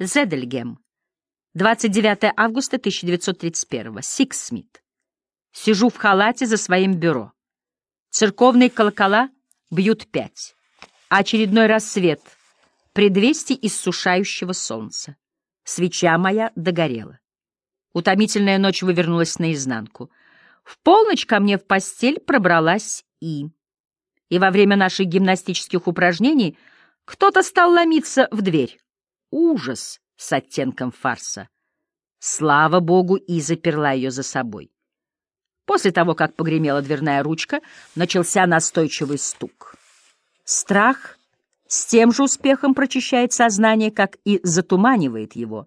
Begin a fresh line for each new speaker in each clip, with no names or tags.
Зедельгем. 29 августа 1931. Сиксмит. Сижу в халате за своим бюро. Церковные колокола бьют пять. Очередной рассвет, предвестий иссушающего солнца. Свеча моя догорела. Утомительная ночь вывернулась наизнанку. В полночь ко мне в постель пробралась И. И во время наших гимнастических упражнений кто-то стал ломиться в дверь. Ужас с оттенком фарса. Слава богу, И заперла ее за собой. После того, как погремела дверная ручка, начался настойчивый стук. Страх с тем же успехом прочищает сознание, как и затуманивает его.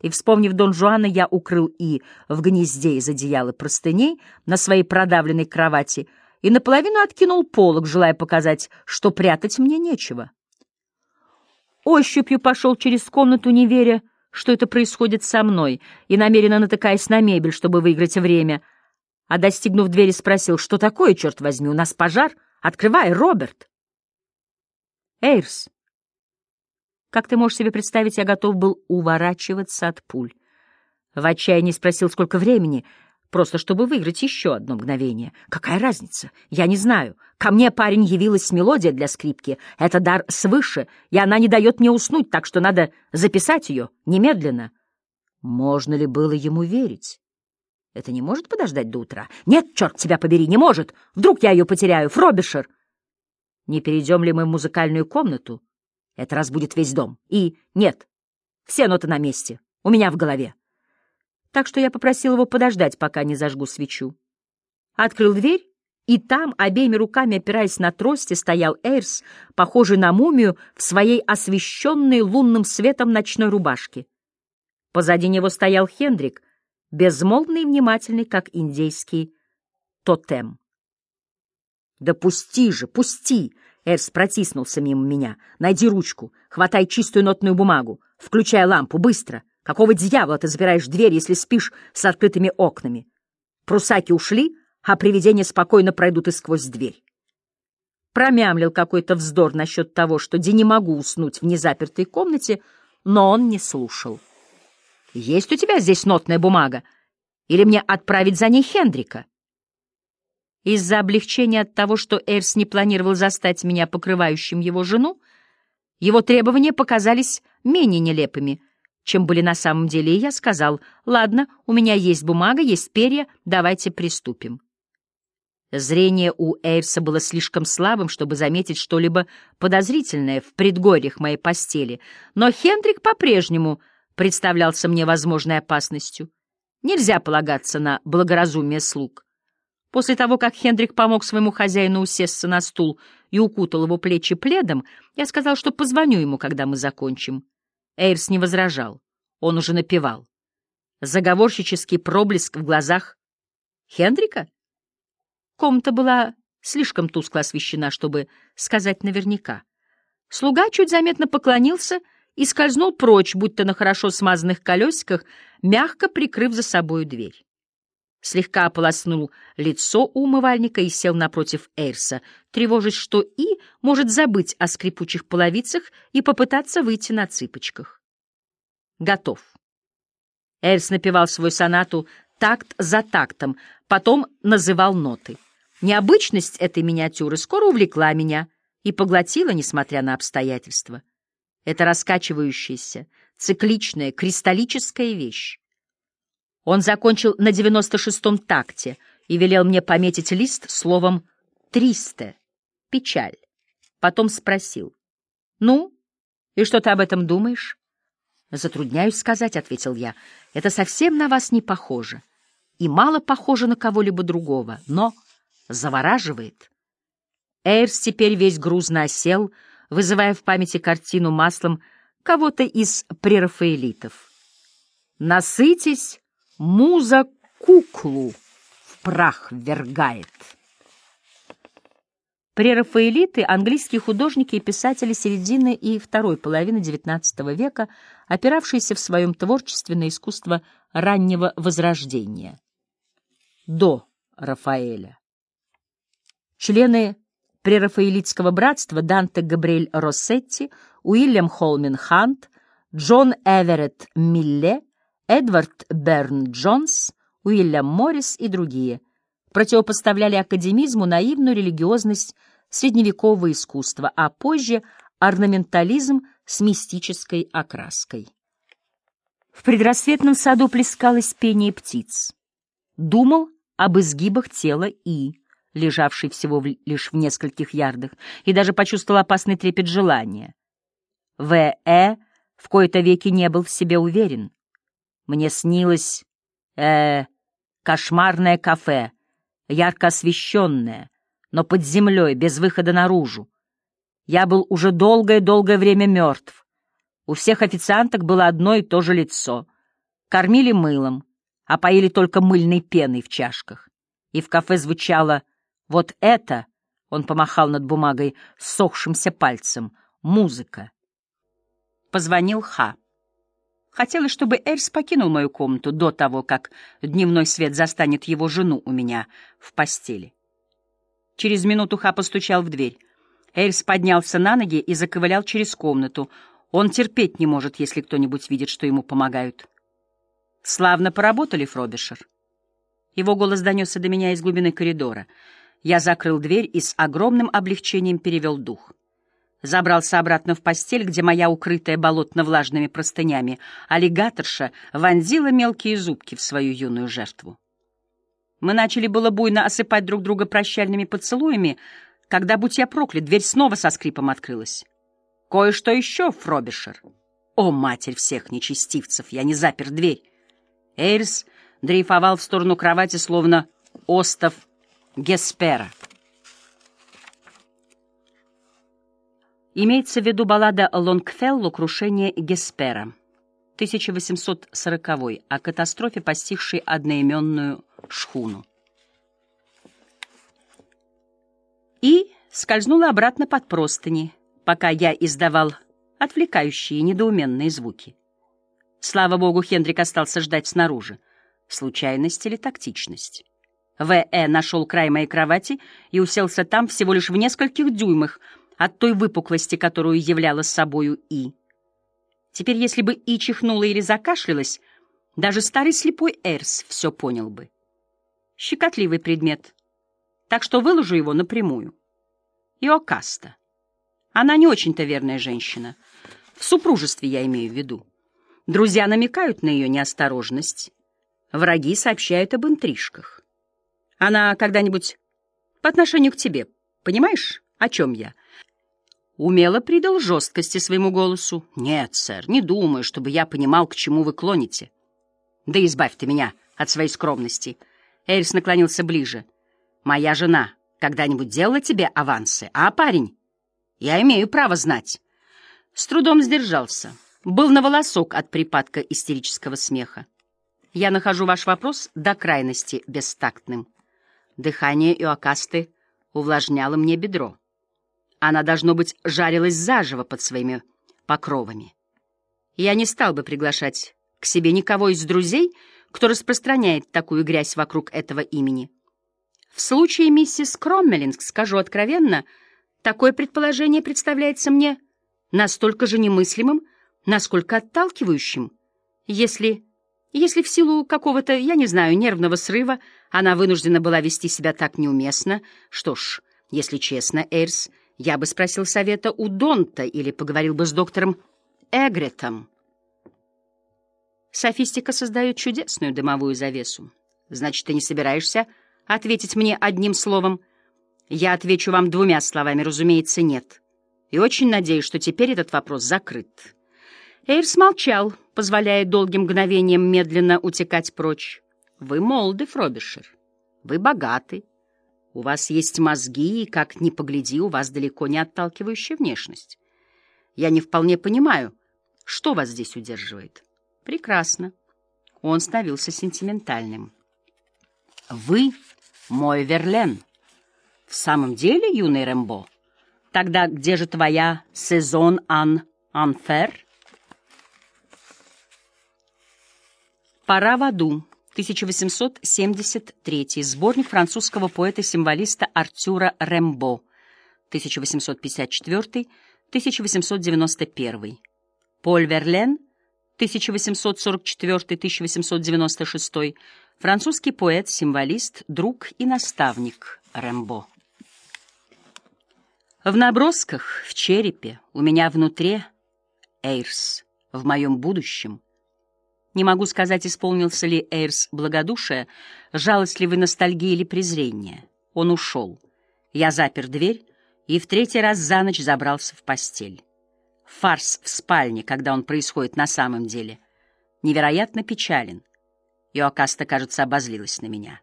И, вспомнив Дон Жуана, я укрыл И в гнезде из одеяла простыней на своей продавленной кровати и наполовину откинул полог, желая показать, что прятать мне нечего. Ощупью пошел через комнату, не веря, что это происходит со мной, и намеренно натыкаясь на мебель, чтобы выиграть время, а, достигнув двери, спросил, что такое, черт возьми, у нас пожар? Открывай, Роберт! Эйрс, как ты можешь себе представить, я готов был уворачиваться от пуль. В отчаянии спросил, сколько времени, просто чтобы выиграть еще одно мгновение. Какая разница? Я не знаю. Ко мне, парень, явилась мелодия для скрипки. Это дар свыше, и она не дает мне уснуть, так что надо записать ее немедленно. Можно ли было ему верить? Это не может подождать до утра? Нет, черт тебя побери, не может! Вдруг я ее потеряю, Фробишер! Не перейдем ли мы в музыкальную комнату? Это разбудит весь дом. И нет, все ноты на месте, у меня в голове. Так что я попросил его подождать, пока не зажгу свечу. Открыл дверь, и там, обеими руками опираясь на трости, стоял Эйрс, похожий на мумию в своей освещенной лунным светом ночной рубашке. Позади него стоял Хендрик, безмолвный и внимательный, как индейский тотем. «Да пусти же, пусти!» Эрс протиснулся мимо меня. «Найди ручку, хватай чистую нотную бумагу, включай лампу, быстро! Какого дьявола ты запираешь дверь, если спишь с открытыми окнами? Прусаки ушли, а привидения спокойно пройдут и сквозь дверь». Промямлил какой-то вздор насчет того, что где не могу уснуть в незапертой комнате, но он не слушал. «Есть у тебя здесь нотная бумага? Или мне отправить за ней Хендрика?» Из-за облегчения от того, что Эрс не планировал застать меня покрывающим его жену, его требования показались менее нелепыми, чем были на самом деле, и я сказал, «Ладно, у меня есть бумага, есть перья, давайте приступим». Зрение у Эйрса было слишком слабым, чтобы заметить что-либо подозрительное в предгорьях моей постели, но Хендрик по-прежнему представлялся мне возможной опасностью. Нельзя полагаться на благоразумие слуг. После того, как Хендрик помог своему хозяину усесться на стул и укутал его плечи пледом, я сказал, что позвоню ему, когда мы закончим. Эйрс не возражал. Он уже напевал. Заговорщический проблеск в глазах Хендрика? Комната была слишком тускло освещена, чтобы сказать наверняка. Слуга чуть заметно поклонился и скользнул прочь, будто на хорошо смазанных колесиках, мягко прикрыв за собою дверь слегка ополоснул лицо у умывальника и сел напротив Эйрса, тревожась, что И может забыть о скрипучих половицах и попытаться выйти на цыпочках. Готов. Эйрс напевал свою сонату такт за тактом, потом называл ноты. Необычность этой миниатюры скоро увлекла меня и поглотила, несмотря на обстоятельства. Это раскачивающаяся, цикличная, кристаллическая вещь. Он закончил на девяносто шестом такте и велел мне пометить лист словом «триста» — печаль. Потом спросил. «Ну, и что ты об этом думаешь?» «Затрудняюсь сказать», — ответил я. «Это совсем на вас не похоже. И мало похоже на кого-либо другого, но завораживает». Эйрс теперь весь грузно осел, вызывая в памяти картину маслом кого-то из прерафаэлитов. «Насытись Муза куклу в прах ввергает. Прерафаэлиты — английские художники и писатели середины и второй половины XIX века, опиравшиеся в своем творчестве на искусство раннего Возрождения. До Рафаэля. Члены прерафаэлитского братства Данте Габриэль Россетти, Уильям Холмин Хант, Джон Эверетт Милле, Эдвард Берн Джонс, Уильям Моррис и другие противопоставляли академизму наивную религиозность средневекового искусства, а позже орнаментализм с мистической окраской. В предрассветном саду плескалось пение птиц. Думал об изгибах тела И, лежавшей всего лишь в нескольких ярдах, и даже почувствовал опасный трепет желания. В.Э. в кои-то веки не был в себе уверен. Мне снилось, э, кошмарное кафе, ярко освещенное, но под землей, без выхода наружу. Я был уже долгое-долгое время мертв. У всех официанток было одно и то же лицо. Кормили мылом, а поили только мыльной пеной в чашках. И в кафе звучало «Вот это!» — он помахал над бумагой сохшимся пальцем. «Музыка». Позвонил Ха. Хотелось, чтобы Эльс покинул мою комнату до того, как дневной свет застанет его жену у меня в постели. Через минуту Ха постучал в дверь. Эльс поднялся на ноги и заковылял через комнату. Он терпеть не может, если кто-нибудь видит, что ему помогают. «Славно поработали, Фробишер». Его голос донесся до меня из глубины коридора. Я закрыл дверь и с огромным облегчением перевел дух. Забрался обратно в постель, где моя укрытая болотно-влажными простынями аллигаторша вонзила мелкие зубки в свою юную жертву. Мы начали было буйно осыпать друг друга прощальными поцелуями, когда, будь я проклят, дверь снова со скрипом открылась. «Кое-что еще, Фробишер!» «О, матерь всех нечестивцев! Я не запер дверь!» Эйрс дрейфовал в сторону кровати, словно остов Геспера. Имеется в виду баллада Лонгфеллу «Крушение Геспера» 1840 о катастрофе, постигшей одноименную шхуну. И скользнула обратно под простыни, пока я издавал отвлекающие недоуменные звуки. Слава богу, Хендрик остался ждать снаружи. Случайность или тактичность? В.Э. нашел край моей кровати и уселся там всего лишь в нескольких дюймах от той выпуклости, которую являла собою И. Теперь, если бы И чихнула или закашлялась, даже старый слепой Эрс все понял бы. Щекотливый предмет, так что выложу его напрямую. Иокаста. Она не очень-то верная женщина. В супружестве я имею в виду. Друзья намекают на ее неосторожность. Враги сообщают об интрижках. Она когда-нибудь по отношению к тебе, понимаешь, о чем я? Умело придал жесткости своему голосу. Нет, сэр, не думаю, чтобы я понимал, к чему вы клоните. Да избавь ты меня от своей скромности. Эрис наклонился ближе. Моя жена когда-нибудь делала тебе авансы, а, парень? Я имею право знать. С трудом сдержался был на волосок от припадка истерического смеха. Я нахожу ваш вопрос до крайности бестактным. Дыхание Иоакасты увлажняло мне бедро. Она, должно быть, жарилась заживо под своими покровами. Я не стал бы приглашать к себе никого из друзей, кто распространяет такую грязь вокруг этого имени. В случае миссис Кроммелинг, скажу откровенно, такое предположение представляется мне настолько же немыслимым, насколько отталкивающим, если... Если в силу какого-то, я не знаю, нервного срыва она вынуждена была вести себя так неуместно, что ж, если честно, Эйрс, я бы спросил совета у Донта или поговорил бы с доктором Эгретом. Софистика создает чудесную дымовую завесу. Значит, ты не собираешься ответить мне одним словом? Я отвечу вам двумя словами, разумеется, нет. И очень надеюсь, что теперь этот вопрос закрыт. Эйрс молчал, позволяя долгим мгновениям медленно утекать прочь. «Вы молоды, Фробишер. Вы богаты. У вас есть мозги, и, как ни погляди, у вас далеко не отталкивающая внешность. Я не вполне понимаю, что вас здесь удерживает. Прекрасно». Он становился сентиментальным. «Вы мой Верлен. В самом деле, юный Рэмбо? Тогда где же твоя сезон ан анфер?» «Пора в аду», 1873, сборник французского поэта-символиста Артюра Рембо, 1854-1891. Поль Верлен, 1844-1896, французский поэт, символист, друг и наставник Рэмбо. В набросках, в черепе, у меня внутри Эйрс, в моем будущем. Не могу сказать, исполнился ли Эйрс благодушие, жалостливой ностальгии или презрения. Он ушел. Я запер дверь и в третий раз за ночь забрался в постель. Фарс в спальне, когда он происходит на самом деле, невероятно печален. Иоакаста, кажется, обозлилась на меня.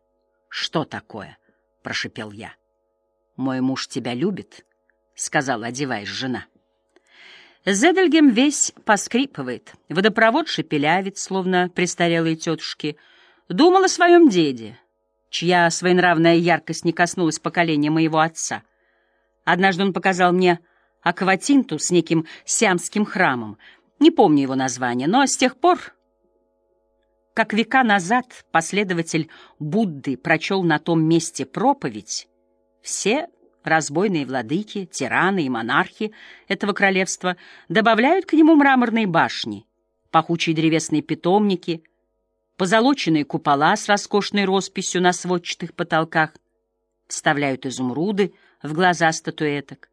«Что такое?» — прошипел я. «Мой муж тебя любит», — сказала, одеваясь жена. Зедельгем весь поскрипывает, водопровод шепелявит, словно престарелые тетушки. Думал о своем деде, чья своенравная яркость не коснулась поколения моего отца. Однажды он показал мне акватинту с неким сиамским храмом. Не помню его название, но с тех пор, как века назад последователь Будды прочел на том месте проповедь, все разбойные владыки, тираны и монархи этого королевства добавляют к нему мраморные башни, пахучие древесные питомники, позолоченные купола с роскошной росписью на сводчатых потолках, вставляют изумруды в глаза статуэток.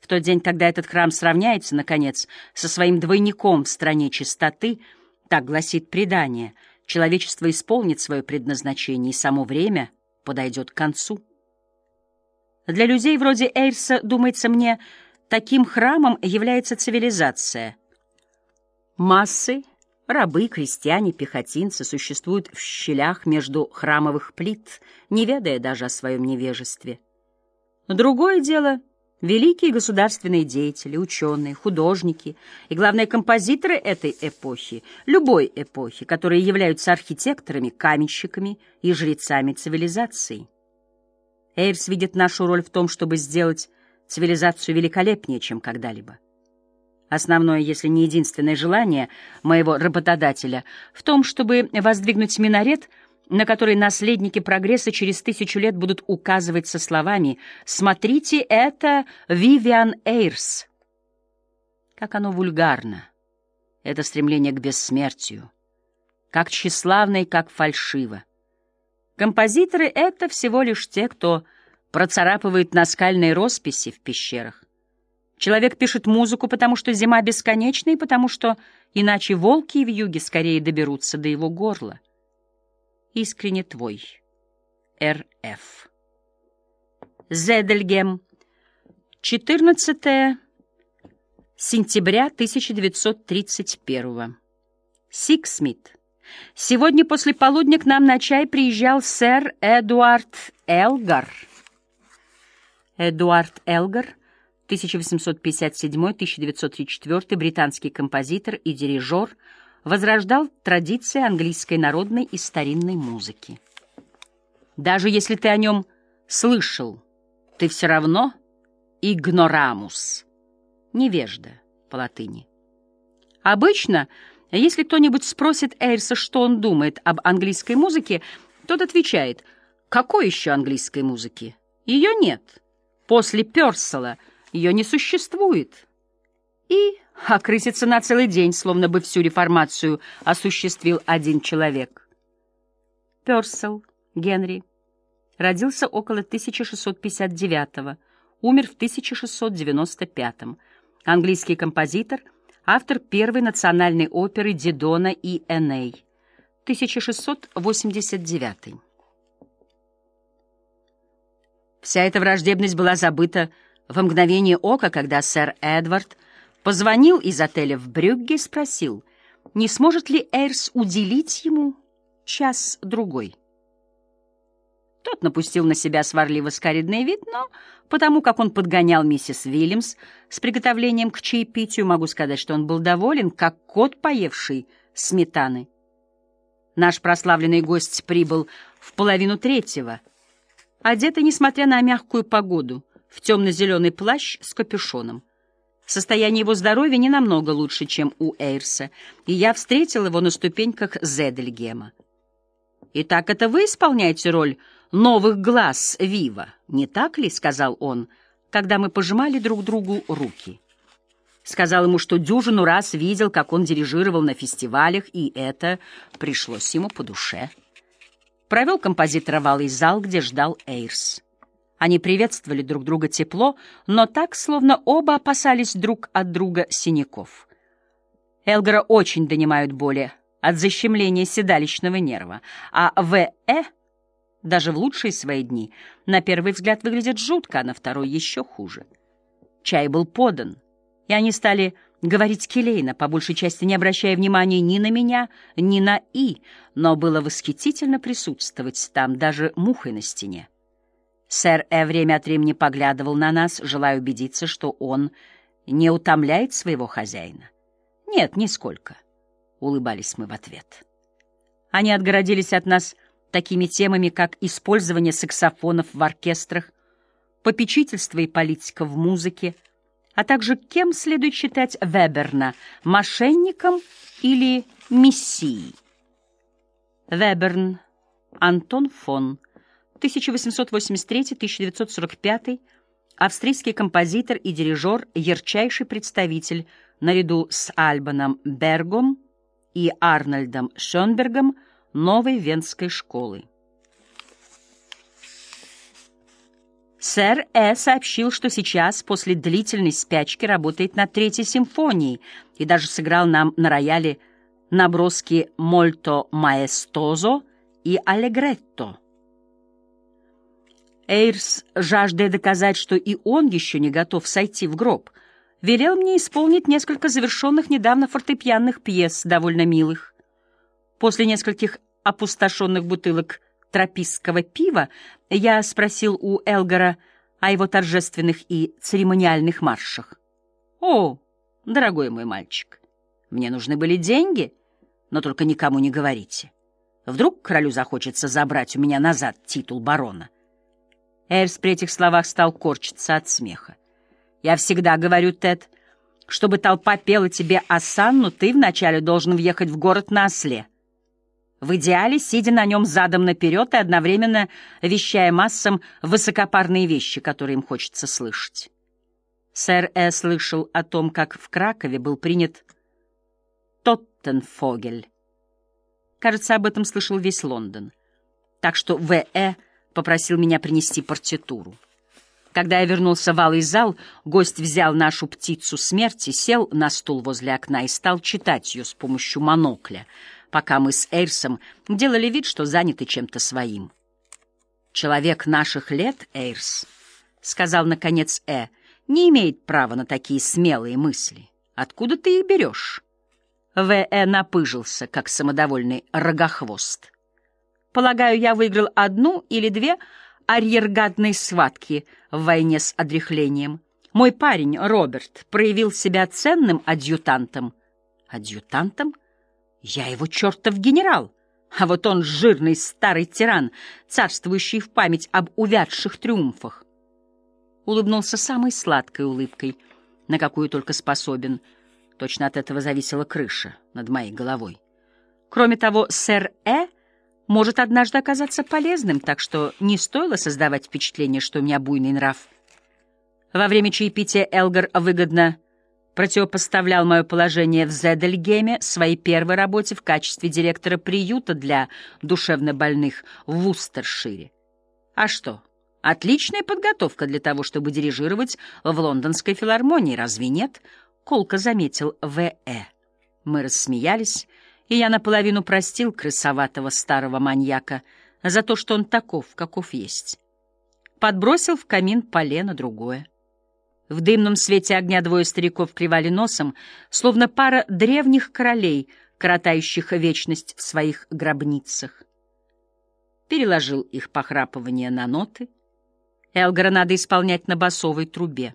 В тот день, когда этот храм сравняется, наконец, со своим двойником в стране чистоты, так гласит предание, человечество исполнит свое предназначение, и само время подойдет к концу. Для людей вроде Эйрса, думается мне, таким храмом является цивилизация. Массы, рабы, крестьяне, пехотинцы существуют в щелях между храмовых плит, не ведая даже о своем невежестве. Другое дело — великие государственные деятели, ученые, художники и, главное, композиторы этой эпохи, любой эпохи, которые являются архитекторами, каменщиками и жрецами цивилизации. Эйрс видит нашу роль в том, чтобы сделать цивилизацию великолепнее, чем когда-либо. Основное, если не единственное желание моего работодателя в том, чтобы воздвигнуть минарет — на который наследники прогресса через тысячу лет будут указывать со словами «Смотрите, это Вивиан Эйрс». Как оно вульгарно, это стремление к бессмертию, как тщеславно и как фальшиво. Композиторы — это всего лишь те, кто процарапывает наскальные росписи в пещерах. Человек пишет музыку, потому что зима бесконечна и потому что иначе волки и вьюги скорее доберутся до его горла. Искренне твой. Р.Ф. Зедельгем. 14 сентября 1931. Сиксмит. Сегодня после полудня к нам на чай приезжал сэр Эдуард Элгар. Эдуард Элгар, 1857-1934, британский композитор и дирижер, возрождал традиции английской народной и старинной музыки. Даже если ты о нем слышал, ты все равно игнорамус, невежда по латыни. Обычно, если кто-нибудь спросит Эйрса, что он думает об английской музыке, тот отвечает, какой еще английской музыки? Ее нет. После Персела ее не существует. И окрысится на целый день, словно бы всю реформацию осуществил один человек. Персел Генри родился около 1659 умер в 1695 Английский композитор, автор первой национальной оперы Дидона и Эней, 1689 Вся эта враждебность была забыта в мгновение ока, когда сэр Эдвард — Позвонил из отеля в Брюгге и спросил, не сможет ли Эйрс уделить ему час-другой. Тот напустил на себя сварливо-скаридный вид, но потому как он подгонял миссис Вильямс с приготовлением к чаепитию, могу сказать, что он был доволен, как кот, поевший сметаны. Наш прославленный гость прибыл в половину третьего, одетый, несмотря на мягкую погоду, в темно-зеленый плащ с капюшоном. Состояние его здоровья не намного лучше, чем у Эйрса, и я встретил его на ступеньках Зедельгема. «Итак, это вы исполняете роль новых глаз Вива, не так ли?» — сказал он, когда мы пожимали друг другу руки. Сказал ему, что дюжину раз видел, как он дирижировал на фестивалях, и это пришлось ему по душе. Провел композитора в алый зал, где ждал Эйрс. Они приветствовали друг друга тепло, но так, словно оба опасались друг от друга синяков. Элгара очень донимают боли от защемления седалищного нерва, а В.Э. даже в лучшие свои дни на первый взгляд выглядит жутко, а на второй еще хуже. Чай был подан — и они стали говорить келейно, по большей части не обращая внимания ни на меня, ни на И, но было восхитительно присутствовать там, даже мухой на стене. Сэр Э время от времени поглядывал на нас, желая убедиться, что он не утомляет своего хозяина. «Нет, нисколько», — улыбались мы в ответ. Они отгородились от нас такими темами, как использование саксофонов в оркестрах, попечительство и политика в музыке — а также кем следует считать Веберна — мошенником или мессией. Веберн Антон фон 1883-1945 австрийский композитор и дирижер, ярчайший представитель наряду с Альбаном Бергом и Арнольдом Шönбергом новой венской школы. Сэр Э. сообщил, что сейчас, после длительной спячки, работает над Третьей симфонией и даже сыграл нам на рояле наброски «Мольто маэстозо» и «Аллегретто». Эйрс, жаждая доказать, что и он еще не готов сойти в гроб, велел мне исполнить несколько завершенных недавно фортепианных пьес, довольно милых. После нескольких опустошенных бутылок тропистского пива, я спросил у Элгара о его торжественных и церемониальных маршах. «О, дорогой мой мальчик, мне нужны были деньги, но только никому не говорите. Вдруг королю захочется забрать у меня назад титул барона». Эрс при этих словах стал корчиться от смеха. «Я всегда говорю, Тед, чтобы толпа пела тебе осанну, ты вначале должен въехать в город на осле» в идеале сидя на нем задом наперед и одновременно вещая массам высокопарные вещи, которые им хочется слышать. Сэр Э. слышал о том, как в Кракове был принят Тоттенфогель. Кажется, об этом слышал весь Лондон. Так что В.Э. попросил меня принести партитуру. Когда я вернулся в алый зал, гость взял нашу птицу смерти, сел на стул возле окна и стал читать ее с помощью монокля — пока мы с Эйрсом делали вид, что заняты чем-то своим. «Человек наших лет, Эйрс», — сказал, наконец, Э, — «не имеет права на такие смелые мысли. Откуда ты их берешь?» В.Э. напыжился, как самодовольный рогохвост. «Полагаю, я выиграл одну или две арьергадные схватки в войне с одряхлением. Мой парень, Роберт, проявил себя ценным адъютантом». «Адъютантом?» Я его чертов генерал, а вот он жирный старый тиран, царствующий в память об увядших триумфах. Улыбнулся самой сладкой улыбкой, на какую только способен. Точно от этого зависела крыша над моей головой. Кроме того, сэр Э может однажды оказаться полезным, так что не стоило создавать впечатление, что у меня буйный нрав. Во время чаепития Элгар выгодно противопоставлял мое положение в Зедельгеме своей первой работе в качестве директора приюта для душевнобольных в Устершире. А что, отличная подготовка для того, чтобы дирижировать в лондонской филармонии, разве нет? Колко заметил В.Э. Мы рассмеялись, и я наполовину простил крысоватого старого маньяка за то, что он таков, каков есть. Подбросил в камин полено другое. В дымном свете огня двое стариков кривали носом, словно пара древних королей, коротающих вечность в своих гробницах. Переложил их похрапывание на ноты. Элгара надо исполнять на басовой трубе.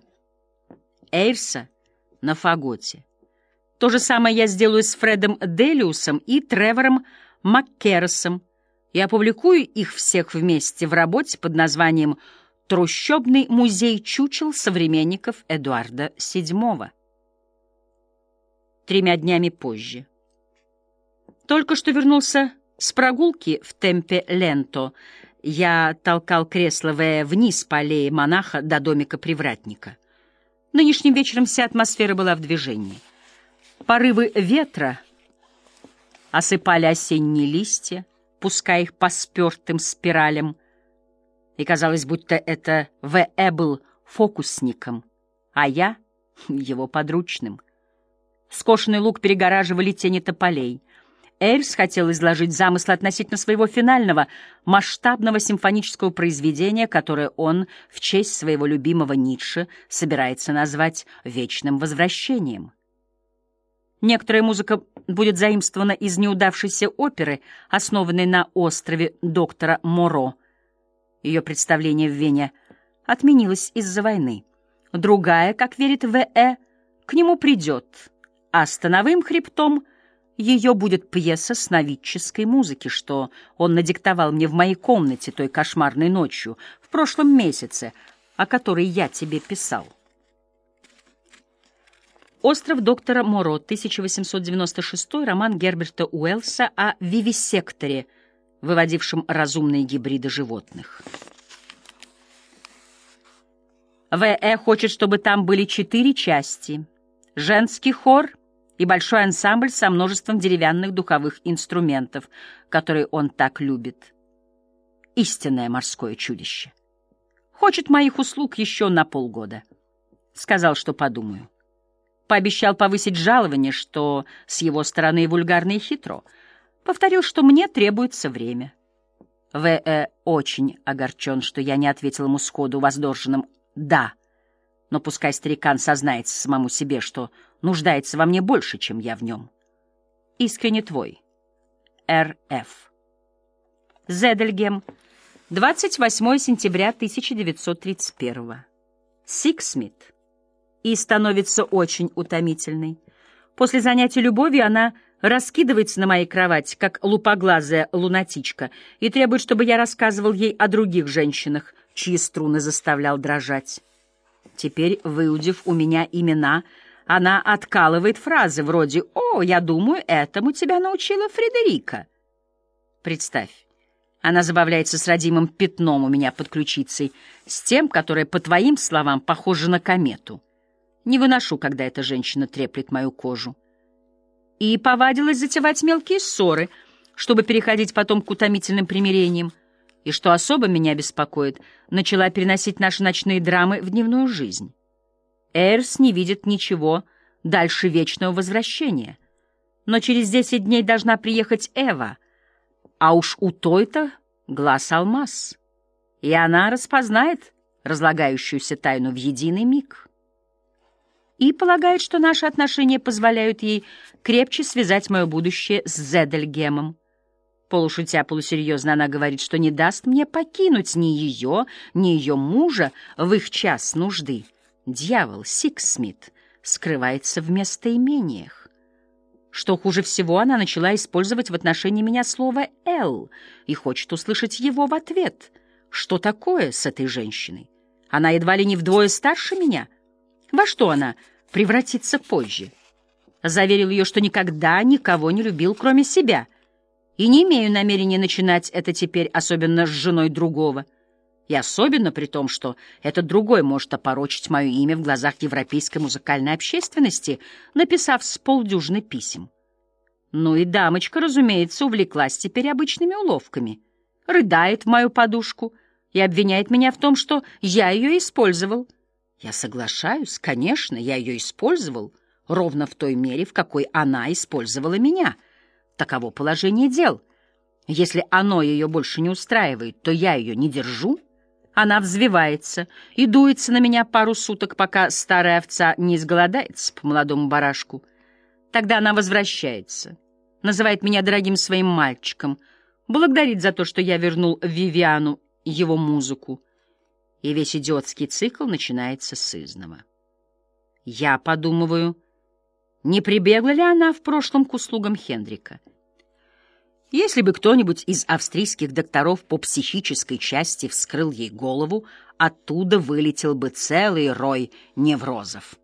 Эйрса — на фаготе. То же самое я сделаю с Фредом Делиусом и Тревором Маккеросом. Я опубликую их всех вместе в работе под названием «Связь» Трущобный музей чучел современников Эдуарда VII. Тремя днями позже. Только что вернулся с прогулки в темпе Ленто. Я толкал кресло В вниз по аллее монаха до домика привратника. Нынешним вечером вся атмосфера была в движении. Порывы ветра осыпали осенние листья, пуская их по спертым спиралям, и казалось, будто это В.Э. был фокусником, а я — его подручным. Скошенный лук перегораживали тени тополей. Эльс хотел изложить замысл относительно своего финального, масштабного симфонического произведения, которое он в честь своего любимого Ницше собирается назвать «Вечным возвращением». Некоторая музыка будет заимствована из неудавшейся оперы, основанной на острове доктора Моро. Ее представление в Вене отменилось из-за войны. Другая, как верит В.Э., к нему придет, а становым хребтом ее будет пьеса сновидческой музыки, что он надиктовал мне в моей комнате той кошмарной ночью в прошлом месяце, о которой я тебе писал. «Остров доктора Моро», 1896, роман Герберта Уэллса о вивисекторе, выводившем разумные гибриды животных. В.Э. хочет, чтобы там были четыре части. Женский хор и большой ансамбль со множеством деревянных духовых инструментов, которые он так любит. Истинное морское чудище. Хочет моих услуг еще на полгода. Сказал, что подумаю. Пообещал повысить жалование, что с его стороны вульгарно и хитро. Повторил, что мне требуется время. В.Э. очень огорчен, что я не ответил ему сходу воздорженным «да». Но пускай старикан сознается самому себе, что нуждается во мне больше, чем я в нем. Искренне твой. Р.Ф. Зедельгем. 28 сентября 1931. Сиксмит. И. становится очень утомительной. После занятия любовью она раскидывается на моей кровати, как лупоглазая лунатичка, и требует, чтобы я рассказывал ей о других женщинах, чьи струны заставлял дрожать. Теперь, выудив у меня имена, она откалывает фразы вроде «О, я думаю, этому тебя научила Фредерика». Представь, она забавляется с родимым пятном у меня под ключицей, с тем, которое, по твоим словам, похоже на комету. Не выношу, когда эта женщина треплет мою кожу. И повадилась затевать мелкие ссоры, чтобы переходить потом к утомительным примирениям. И что особо меня беспокоит, начала переносить наши ночные драмы в дневную жизнь. Эрс не видит ничего дальше вечного возвращения. Но через десять дней должна приехать Эва, а уж у той-то глаз алмаз, и она распознает разлагающуюся тайну в единый миг и полагает, что наши отношения позволяют ей крепче связать мое будущее с Зедельгемом. Полушутя, полусерьезно она говорит, что не даст мне покинуть ни ее, ни ее мужа в их час нужды. Дьявол, Сиксмит, скрывается в местоимениях. Что хуже всего, она начала использовать в отношении меня слово «Л» и хочет услышать его в ответ. Что такое с этой женщиной? Она едва ли не вдвое старше меня — во что она превратится позже? Заверил ее, что никогда никого не любил, кроме себя, и не имею намерения начинать это теперь, особенно с женой другого. И особенно при том, что этот другой может опорочить мое имя в глазах европейской музыкальной общественности, написав с полдюжины писем. Ну и дамочка, разумеется, увлеклась теперь обычными уловками. Рыдает в мою подушку и обвиняет меня в том, что я ее использовал — я соглашаюсь, конечно, я ее использовал ровно в той мере, в какой она использовала меня. Таково положение дел. Если оно ее больше не устраивает, то я ее не держу. Она взвивается и дуется на меня пару суток, пока старая овца не изголодается по молодому барашку. Тогда она возвращается, называет меня дорогим своим мальчиком, благодарит за то, что я вернул Вивиану его музыку, и весь идиотский цикл начинается с изного. Я подумываю, не прибегла ли она в прошлом к услугам Хендрика. Если бы кто-нибудь из австрийских докторов по психической части вскрыл ей голову, оттуда вылетел бы целый рой неврозов.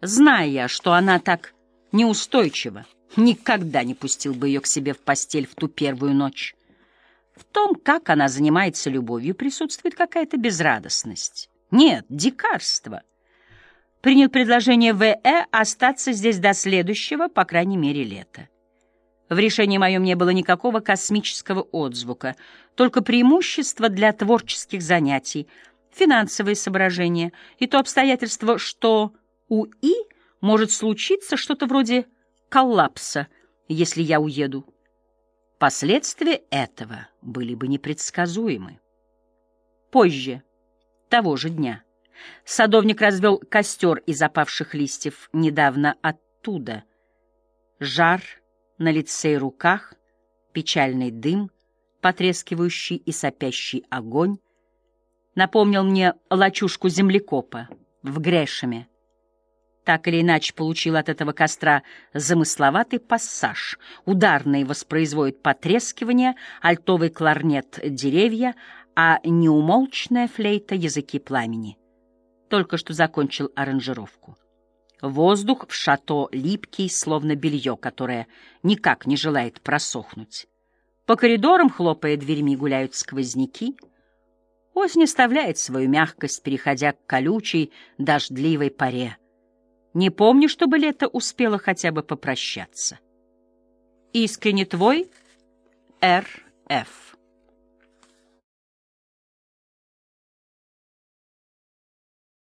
Зная что она так неустойчива, никогда не пустил бы ее к себе в постель в ту первую ночь. В том, как она занимается любовью, присутствует какая-то безрадостность. Нет, дикарство. принял предложение В.Э. остаться здесь до следующего, по крайней мере, лета. В решении моем не было никакого космического отзвука, только преимущество для творческих занятий, финансовые соображения и то обстоятельство, что у И может случиться что-то вроде коллапса, если я уеду. Последствия этого были бы непредсказуемы. Позже, того же дня, садовник развел костер из опавших листьев недавно оттуда. Жар на лице и руках, печальный дым, потрескивающий и сопящий огонь, напомнил мне лачушку землекопа в Грешеме, так или иначе получил от этого костра замысловатый пассаж. Ударный воспроизводит потрескивание, альтовый кларнет — деревья, а неумолчная флейта — языки пламени. Только что закончил аранжировку. Воздух в шато липкий, словно белье, которое никак не желает просохнуть. По коридорам, хлопая дверьми, гуляют сквозняки. Осень оставляет свою мягкость, переходя к колючей, дождливой паре — не помню, чтобы лето успело хотя бы попрощаться. Искренне твой Р.Ф.